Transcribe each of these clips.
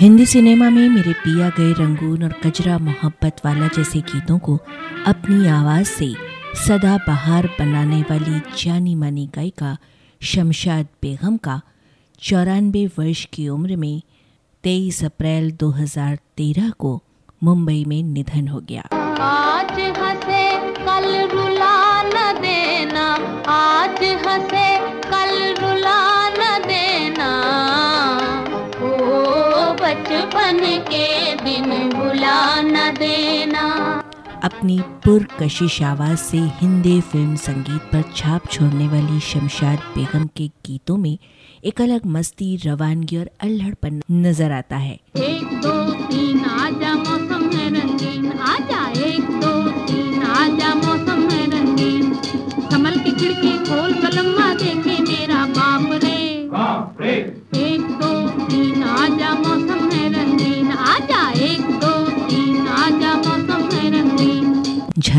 Hindi cinema में मेरे पिया गए रंगून और कजरा मोहब्बत वाला जैसे गीतों को अपनी आवाज़ से सदा बहार बनाने वाली जानी मानी गायिका शमशाद बेगम का चौरानबे वर्ष की उम्र में 23 अप्रैल 2013 को मुंबई में निधन हो गया। आज हंसे कल देना। अपनी पुरकशिश आवाज़ से हिंदी फ़िल्म संगीत पर छाप छोड़ने वाली शमशाद बेगम के गीतों में एक अलग मस्ती रवानगी और अल्हड़पन नज़र आता है। एक दो तीन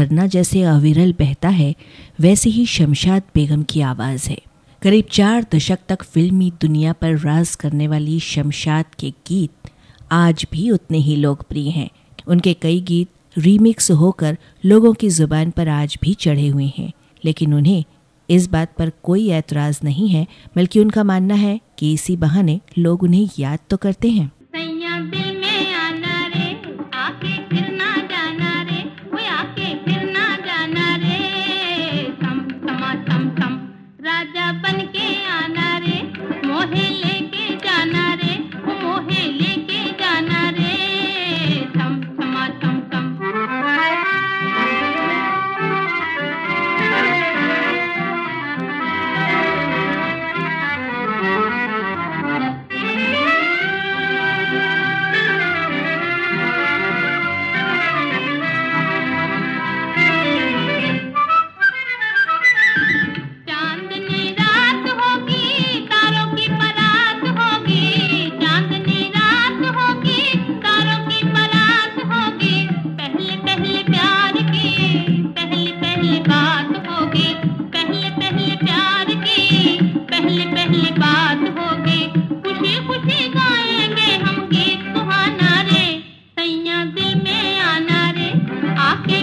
झरना जैसे अविरल बहता है, वैसे ही शमशाद बेगम की आवाज़ है। करीब चार दशक तक फिल्मी दुनिया पर राज करने वाली शमशाद के गीत आज भी उतने ही लोकप्रिय हैं। उनके कई गीत रीमिक्स होकर लोगों की ज़ुबान पर आज भी चढ़े हुए हैं। लेकिन उन्हें इस बात पर कोई ऐतराज नहीं है, बल्कि उनका मानना है कि इसी बहाने लोग उन्हें याद तो करते हैं।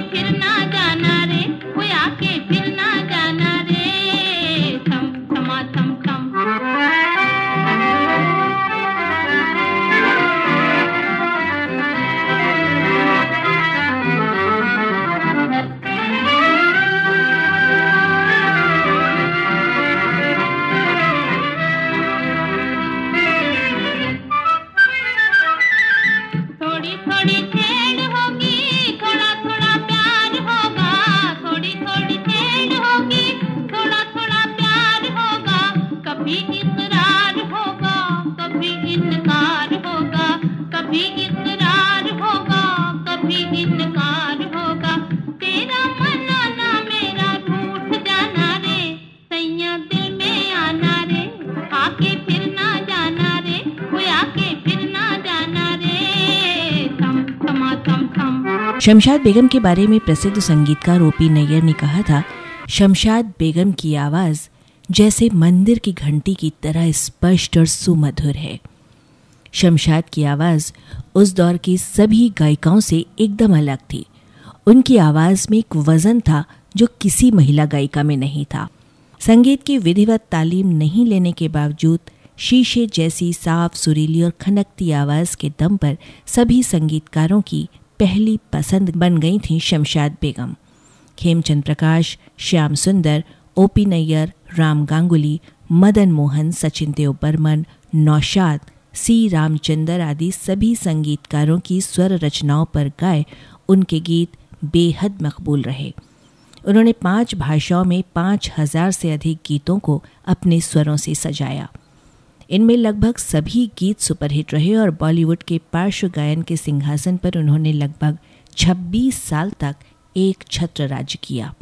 आके फिर शमशाद बेगम के बारे में प्रसिद्ध संगीतकार ओपी नैयर ने कहा था, शमशाद बेगम की आवाज़ जैसे मंदिर की घंटी की तरह स्पष्ट और सुमधुर है। शमशाद की आवाज़ उस दौर की सभी गायिकाओं से एकदम अलग थी। उनकी आवाज़ में एक वज़न था जो किसी महिला गायिका में नहीं था। संगीत की विधिवत तालीम नहीं लेने के बावजूद शीशे जैसी साफ़ सुरीली और खनकती आवाज़ के दम पर सभी संगीतकारों की पहली पसंद बन गई थी शमशाद बेगम। खेमचंद प्रकाश, श्याम सुंदर, ओपी नैयर, राम गांगुली, मदन मोहन, सचिन देव बर्मन नौशाद, सी रामचंदर आदि सभी संगीतकारों की स्वर रचनाओं पर गाए उनके गीत बेहद मकबूल रहे। उन्होंने पाँच भाषाओं में पाँच हज़ार से अधिक गीतों को अपने स्वरों से सजाया। इनमें लगभग सभी गीत सुपरहिट रहे और बॉलीवुड के पार्श्व गायन के सिंहासन पर उन्होंने लगभग 26 साल तक एक छत्र राज्य किया।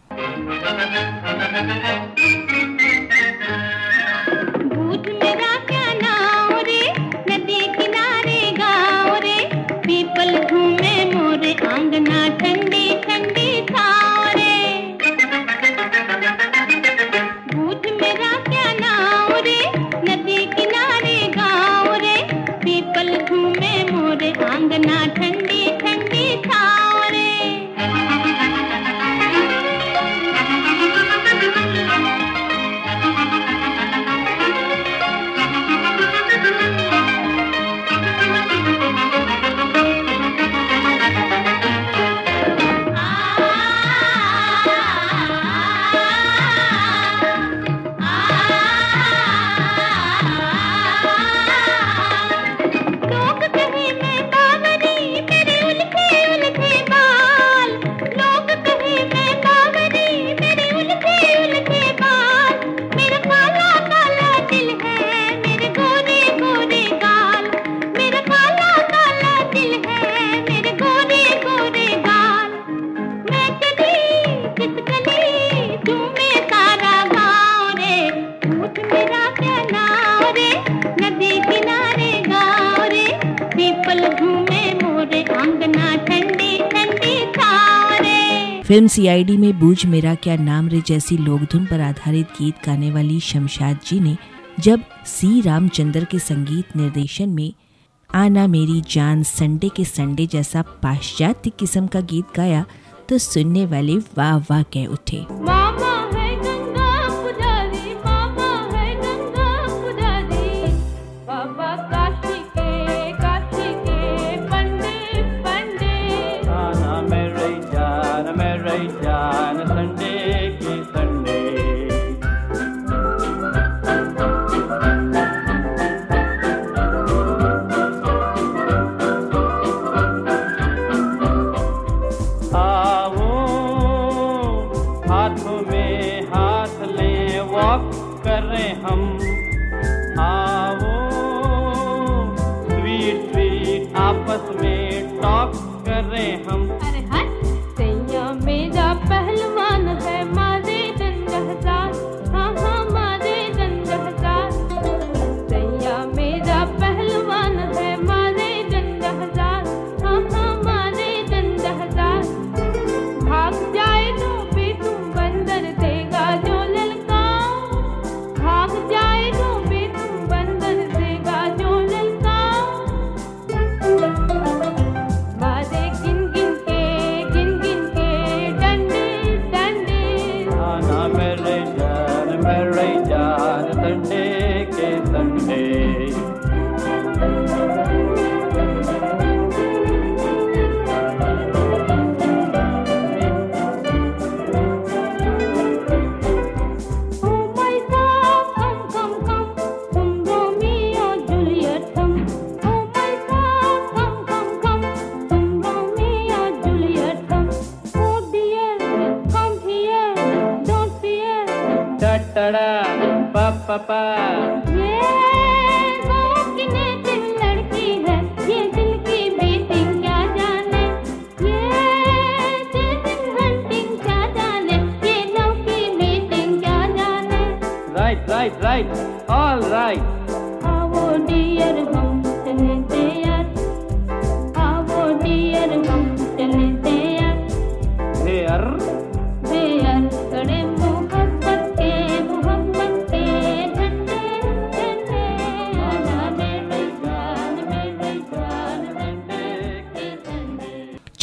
सीआईडी में बूझ मेरा क्या नाम रे जैसी लोकधुन पर आधारित गीत गाने वाली शमशाद जी ने जब सी रामचंद्र के संगीत निर्देशन में आना मेरी जान संडे के संडे जैसा पाश्चात्य किस्म का गीत गाया तो सुनने वाले वाह वाह कह उठे।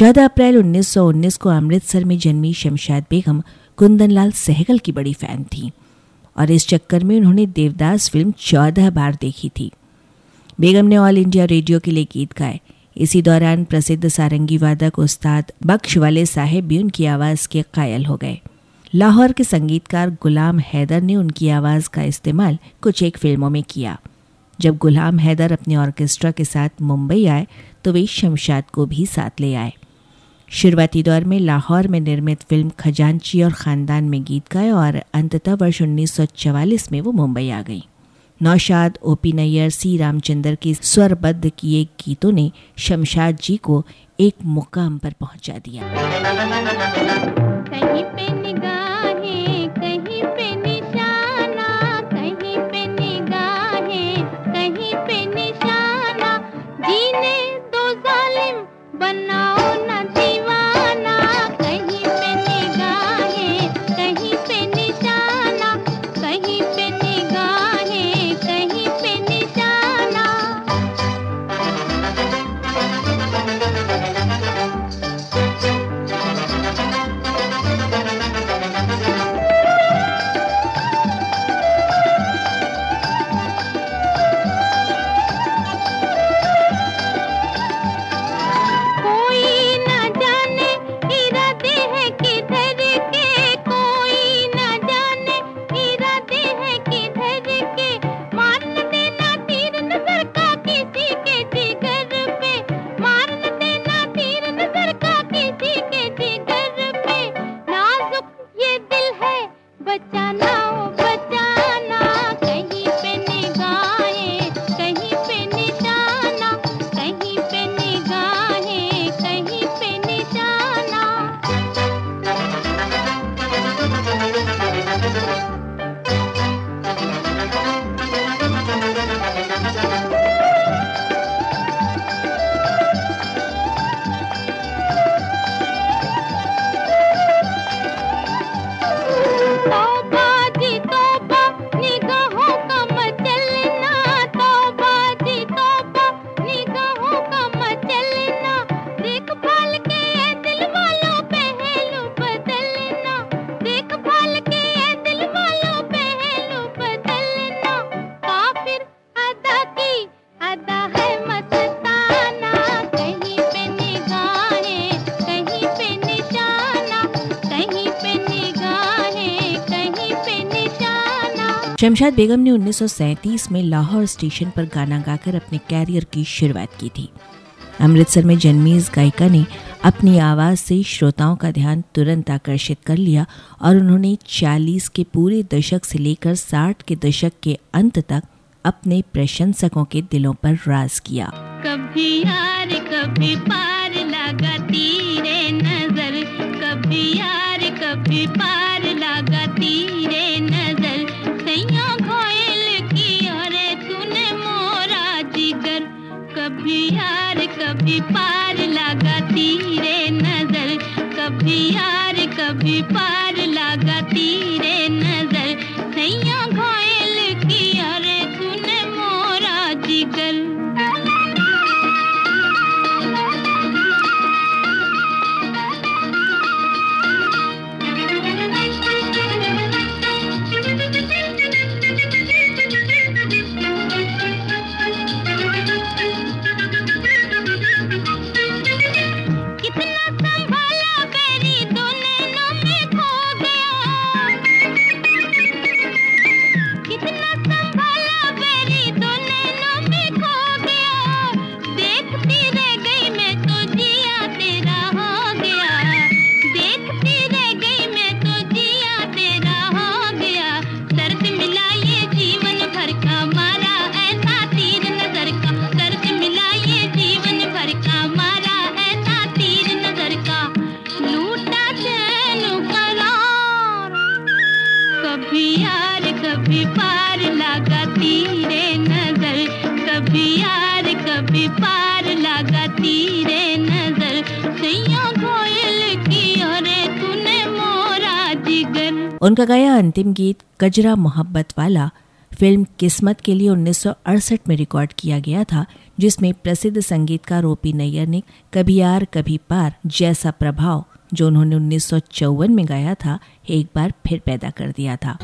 14 अप्रैल 1919 को अमृतसर में जन्मी शमशाद बेगम कुंदनलाल सहगल की बड़ी फ़ैन थी और इस चक्कर में उन्होंने देवदास फ़िल्म चौदह बार देखी थी। बेगम ने ऑल इंडिया रेडियो के लिए गीत गाए। इसी दौरान प्रसिद्ध सारंगी वादक उस्ताद बख्श वाले साहेब भी उनकी आवाज़ के कायल हो गए। लाहौर के संगीतकार गुलाम हैदर ने उनकी आवाज़ का इस्तेमाल कुछ एक फ़िल्मों में किया। जब गुलाम हैदर अपने ऑर्केस्ट्रा के साथ मुंबई आए तो वे शमशाद को भी साथ ले आए। शुरुआती दौर में लाहौर में निर्मित फ़िल्म खजांची और ख़ानदान में गीत गाए और अंततः वर्ष 1944 में वो मुंबई आ गई। नौशाद, ओपी नैयर, सी रामचंद्र के स्वरबद्ध किए गीतों ने शमशाद जी को एक मुकाम पर पहुँचा दिया। कहीं पे निशाना, कहीं पे निशाना, जीने दो जालिम बनाओ शमशाद बेगम ने 1937 में लाहौर स्टेशन पर गाना गाकर अपने कैरियर की शुरुआत की थी। अमृतसर में जन्मी इस गायिका ने अपनी आवाज़ से श्रोताओं का ध्यान तुरंत आकर्षित कर लिया और उन्होंने 40 के पूरे दशक से लेकर 60 के दशक के अंत तक अपने प्रशंसकों के दिलों पर राज किया। कभी यार कभी पार, लगाती पार लगाती कभी यार, कभी पार लगाती रे नज़र। कभी यार, कभी पार लगाती रे नज़र। सैया की अरे तूने मोरा जिगर। उनका गाया अंतिम गीत कजरा मोहब्बत वाला। फ़िल्म किस्मत के लिए 1968 में रिकॉर्ड किया गया था, जिसमें प्रसिद्ध संगीतकार ओपी नैयर ने कभी यार, कभी पार जैसा प्रभाव जो उन्होंने उन्नीस सौ चौवन में गाया था, एक बार फिर पैदा कर दिया था।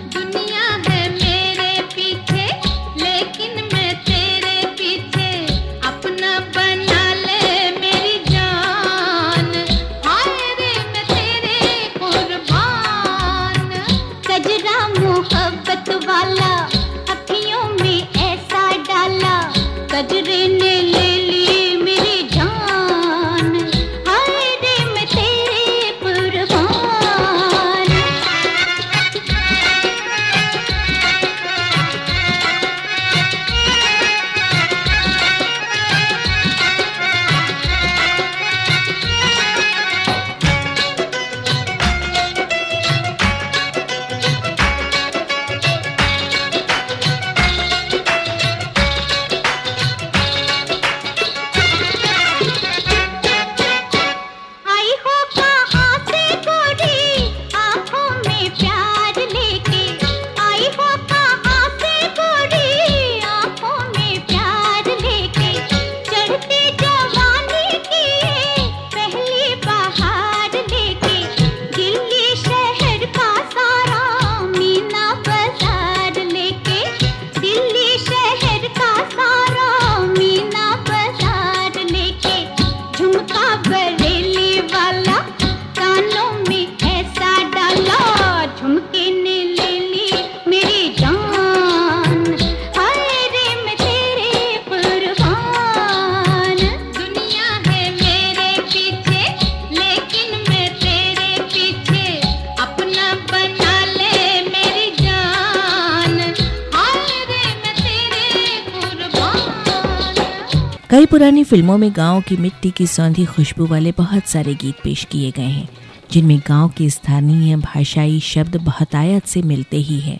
पुरानी फ़िल्मों में गाँव की मिट्टी की सौंधी खुशबू वाले बहुत सारे गीत पेश किए गए हैं, जिनमें गाँव के स्थानीय भाषाई शब्द बहुतायत से मिलते ही हैं।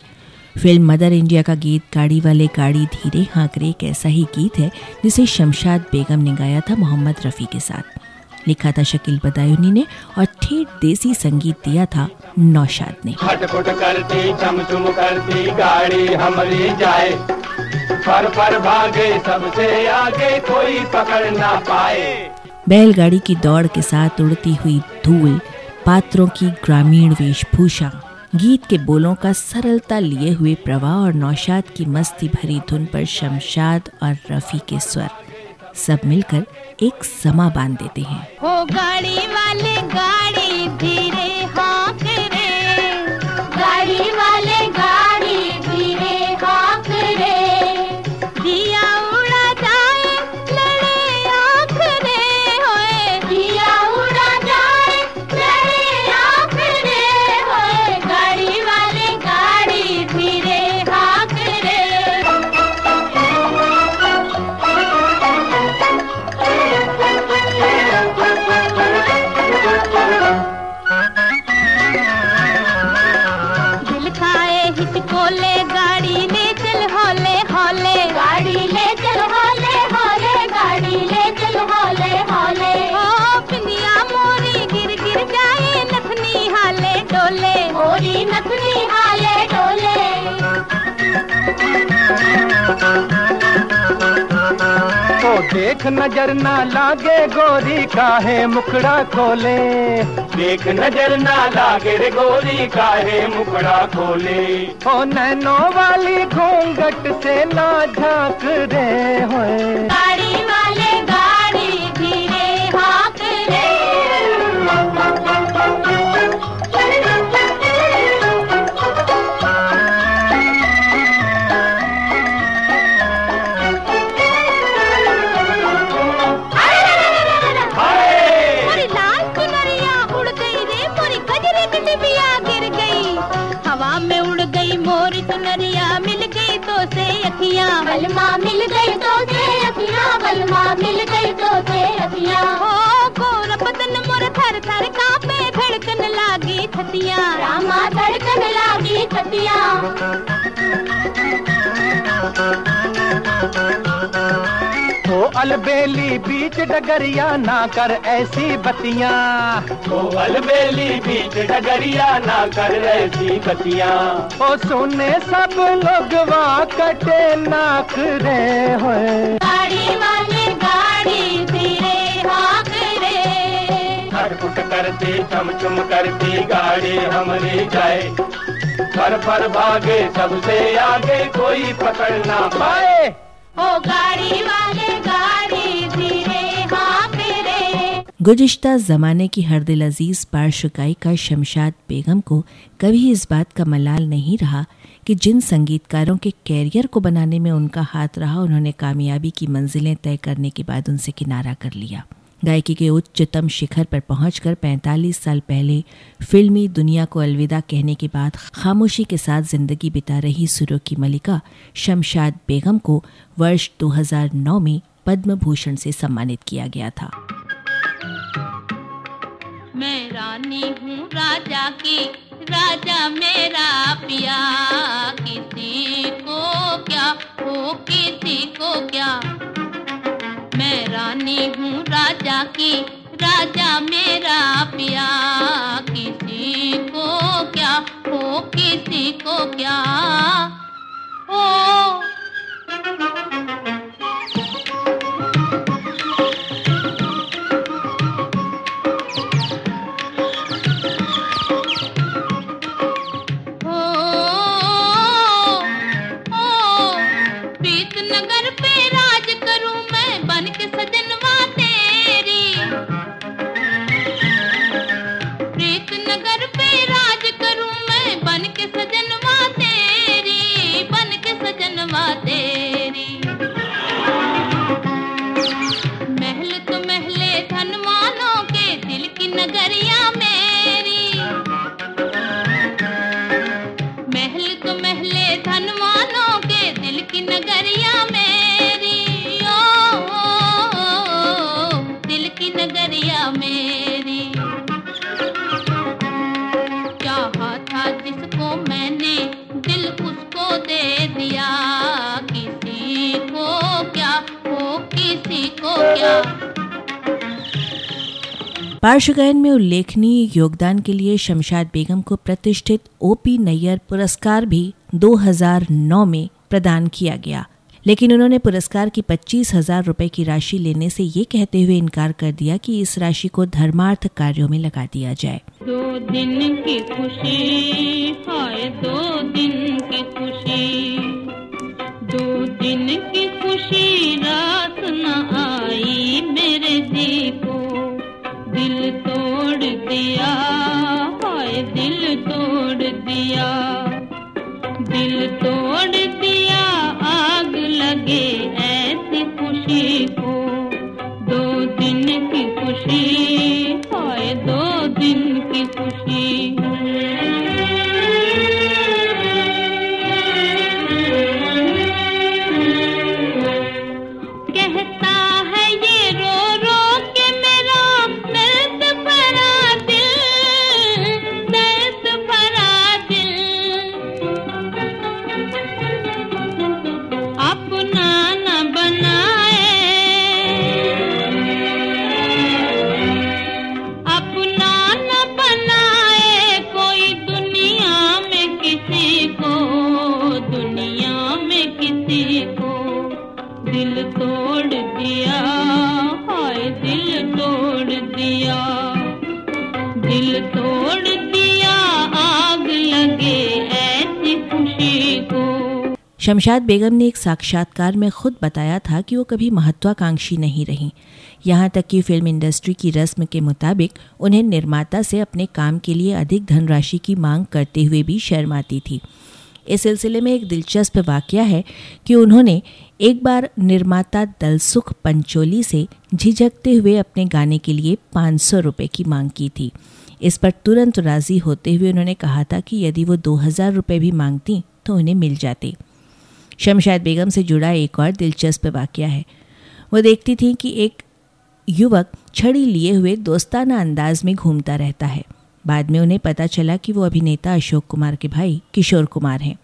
फ़िल्म मदर इंडिया का गीत गाड़ी वाले गाड़ी धीरे हाँकरे एक ऐसा ही गीत है, जिसे शमशाद बेगम ने गाया था मोहम्मद रफ़ी के साथ। लिखा था शकील बदायूनी ने और ठेठ देसी संगीत दिया था नौशाद ने। करती करती, गाड़ी हमारी जाए। पर पर भागे सबसे आगे कोई पकड़ ना पाए। बैलगाड़ी की दौड़ के साथ उड़ती हुई धूल पात्रों की ग्रामीण वेशभूषा गीत के बोलों का सरलता लिए हुए प्रवाह और नौशाद की मस्ती भरी धुन पर शमशाद और रफी के स्वर सब मिलकर एक समा बाँध देते हैं। हो गाड़ी वाले गाड़ी तो देख नज़र ना लागे गोरी काहे मुखड़ा खोले? देख नज़र ना लागे रे गोरी काहे मुखड़ा खोले? ओ नैनो वाली घूंघट से ना झाँक रे होए। अलबेली बीच डगरिया ना कर ऐसी बतियाँ। ओ अलबेली बीच डगरिया ना कर ऐसी बतियाँ। ओ सुने सब लोग वाह कटे नाक रे होए। गाड़ी वाले गाड़ी धीरे हाँक रे। खटपुट करती चम चुम करती गाड़ी हमारी जाए। पर पर भागे सबसे आगे कोई पकड़ ना पाए। ओ गाड़ी वाले गुजिश्ता जमाने की हर दिल अज़ीज़ पार्श्व गायिका शमशाद बेगम को कभी इस बात का मलाल नहीं रहा कि जिन संगीतकारों के कैरियर को बनाने में उनका हाथ रहा, उन्होंने कामयाबी की मंजिलें तय करने के बाद उनसे किनारा कर लिया। गायकी के उच्चतम शिखर पर पहुंचकर 45 साल पहले फिल्मी दुनिया को अलविदा कहने के बाद खामोशी के साथ ज़िंदगी बिता रही सुरों की मलिका शमशाद बेगम को वर्ष 2009 में पद्म भूषण से सम्मानित किया गया था। मैं रानी हूँ राजा की। राजा मेरा पिया। किसी को क्या? हो किसी को क्या? मैं रानी हूँ राजा की। राजा मेरा पिया। किसी को क्या? हो किसी को क्या? ओ पार्श्व गायन में उल्लेखनीय योगदान के लिए शमशाद बेगम को प्रतिष्ठित ओपी नैयर पुरस्कार भी 2009 में प्रदान किया गया। लेकिन उन्होंने पुरस्कार की पच्चीस हज़ार रुपए की राशि लेने से ये कहते हुए इनकार कर दिया कि इस राशि को धर्मार्थ कार्यों में लगा दिया जाए। दो दिन की खुशी, हाय, दो दिन की खुशी। दो दिन की खुशी शमशाद बेगम ने एक साक्षात्कार में खुद बताया था कि वो कभी महत्वाकांक्षी नहीं रहीं। यहाँ तक कि फ़िल्म इंडस्ट्री की रस्म के मुताबिक उन्हें निर्माता से अपने काम के लिए अधिक धनराशि की मांग करते हुए भी शर्म आती थी। इस सिलसिले में एक दिलचस्प वाक्य है कि उन्होंने एक बार निर्माता दलसुख पंचोली से झिझकते हुए अपने गाने के लिए पाँच सौ रुपये की मांग की थी। इस पर तुरंत राज़ी होते हुए उन्होंने कहा था कि यदि वो दो हज़ार रुपये भी मांगती तो उन्हें मिल जाते। शमशाद बेगम से जुड़ा एक और दिलचस्प वाक्य है। वो देखती थी कि एक युवक छड़ी लिए हुए दोस्ताना अंदाज में घूमता रहता है। बाद में उन्हें पता चला कि वो अभिनेता अशोक कुमार के भाई किशोर कुमार हैं।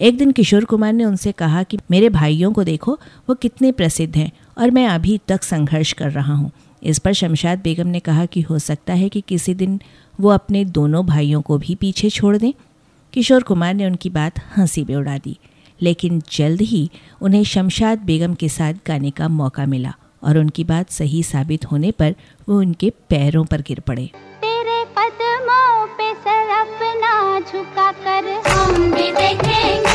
एक दिन किशोर कुमार ने उनसे कहा कि, मेरे भाइयों को देखो, वो कितने प्रसिद्ध हैं और मैं अभी तक संघर्ष कर रहा हूँ। इस पर शमशाद बेगम ने कहा कि, हो सकता है कि किसी दिन वो अपने दोनों भाइयों को भी पीछे छोड़ दें। किशोर कुमार ने उनकी बात हँसी में उड़ा दी। लेकिन जल्द ही उन्हें शमशाद बेगम के साथ गाने का मौका मिला और उनकी बात सही साबित होने पर वो उनके पैरों पर गिर पड़े। तेरे पे सर अपना झुका कर हम भी देखेंगे।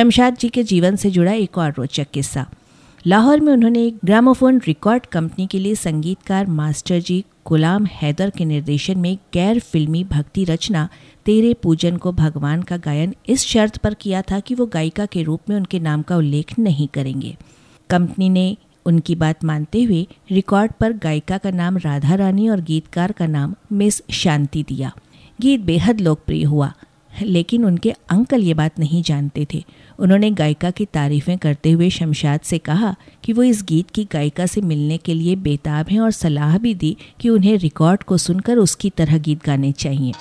शमशाद जी के जीवन से जुड़ा एक और रोचक किस्सा। लाहौर में उन्होंने एक ग्रामोफोन रिकॉर्ड कंपनी के लिए संगीतकार मास्टर जी गुलाम हैदर के निर्देशन में गैर फिल्मी भक्ति रचना, तेरे पूजन को भगवान का गायन, इस शर्त पर किया था कि वो गायिका के रूप में उनके नाम का उल्लेख नहीं करेंगे। कंपनी ने उनकी बात मानते हुए रिकॉर्ड पर गायिका का नाम राधा रानी और गीतकार का नाम मिस शांति दिया। गीत बेहद लोकप्रिय हुआ, लेकिन उनके अंकल ये बात नहीं जानते थे। उन्होंने गायिका की तारीफें करते हुए शमशाद से कहा कि वो इस गीत की गायिका से मिलने के लिए बेताब हैं और सलाह भी दी कि उन्हें रिकॉर्ड को सुनकर उसकी तरह गीत गाने चाहिए।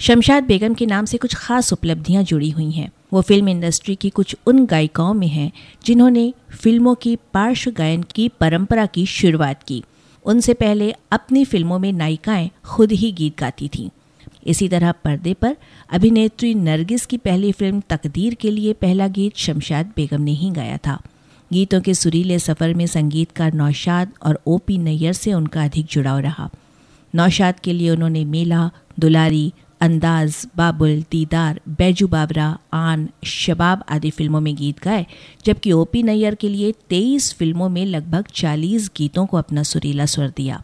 शमशाद बेगम के नाम से कुछ खास उपलब्धियाँ जुड़ी हुई हैं। वो फ़िल्म इंडस्ट्री की कुछ उन गायिकाओं में हैं, जिन्होंने फ़िल्मों की पार्श्व गायन की परंपरा की शुरुआत की। उनसे पहले अपनी फ़िल्मों में नायिकाएँ खुद ही गीत गाती थीं। इसी तरह पर्दे पर अभिनेत्री नरगिस की पहली फ़िल्म तकदीर के लिए पहला गीत शमशाद बेगम ने ही गाया था। गीतों के सुरीले सफ़र में संगीतकार नौशाद और ओ पी नैयर से उनका अधिक जुड़ाव रहा। नौशाद के लिए उन्होंने मेला, दुलारी, अंदाज, बाबुल, दीदार, बैजू बाबरा, आन, शबाब आदि फ़िल्मों में गीत गाए, जबकि ओपी नैयर के लिए 23 फ़िल्मों में लगभग 40 गीतों को अपना सुरीला स्वर दिया।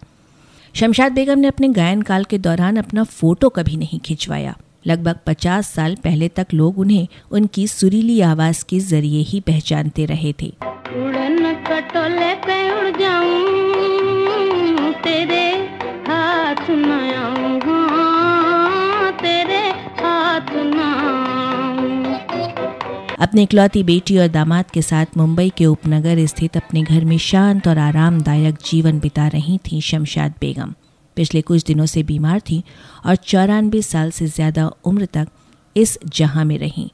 शमशाद बेगम ने अपने गायन काल के दौरान अपना फ़ोटो कभी नहीं खिंचवाया। लगभग 50 साल पहले तक लोग उन्हें उनकी सुरीली आवाज़ के ज़रिए ही पहचानते रहे थे। कटोले पे उड़ जाऊँ तेरे हाथ न आऊँ हाँ, तेरे हाथ न अपनी इकलौती बेटी और दामाद के साथ मुंबई के उपनगर स्थित अपने घर में शांत और आरामदायक जीवन बिता रही थी शमशाद बेगम। पिछले कुछ दिनों से बीमार थी और चौरानवे साल से ज़्यादा उम्र तक इस जहाँ में रहीं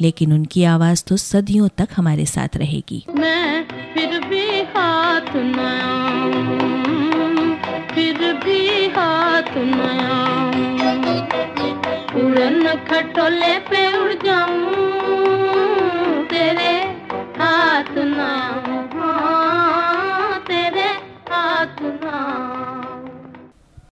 लेकिन उनकी आवाज़ तो सदियों तक हमारे साथ रहेगी। मैं फिर भी हाथ न फिर भी हाथ न उड़न खटोले पे उड़ जाऊँ।